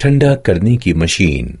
ठंडा करने की मशीन।